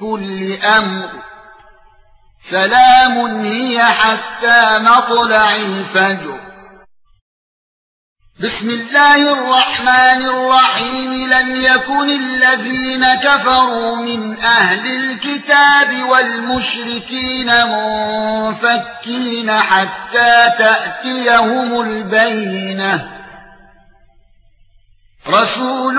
كل أمر سلام هي حتى مطلع الفجر بسم الله الرحمن الرحيم لم يكن الذين كفروا من أهل الكتاب والمشركين منفكين حتى تاتيهم البينه رسول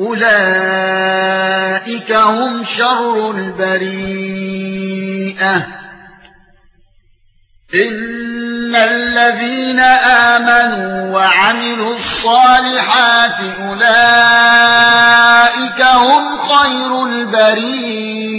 اولئك هم شر البريئه ان الذين امنوا وعملوا الصالحات اولئك هم خير البريئه